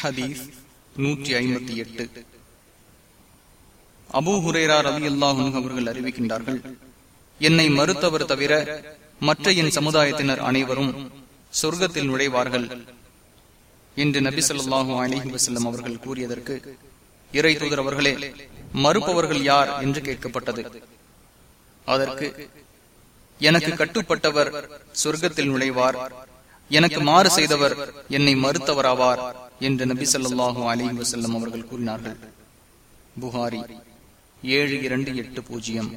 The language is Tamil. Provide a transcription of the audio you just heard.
ஹதீஸ் நூற்றி ஐம்பத்தி எட்டு. அபூ ஹுரேரா ரவி அல்லாஹும் அவர்கள் அறிவிக்கின்றார்கள் என்னை மறுத்தவர் தவிர மற்ற என் சமுதாயத்தினர் அனைவரும் சொர்க்கத்தில் நுழைவார்கள் என்று நபி சொல்லாஹு அலிஹி வசல்லம் அவர்கள் கூறியதற்கு இறை தூதர் அவர்களே மறுப்பவர்கள் யார் என்று கேட்கப்பட்டது. அதற்கு எனக்கு கட்டுப்பட்டவர் சொர்க்கத்தில் நுழைவார் எனக்கு மாறு செய்தவர் என்னை மறுத்தவராவார். என்று நபி சொல்லாஹு அலி வசல்லம் அவர்கள் கூறினார்கள். புகாரி ஏழு இரண்டு எட்டு பூஜ்ஜியம்.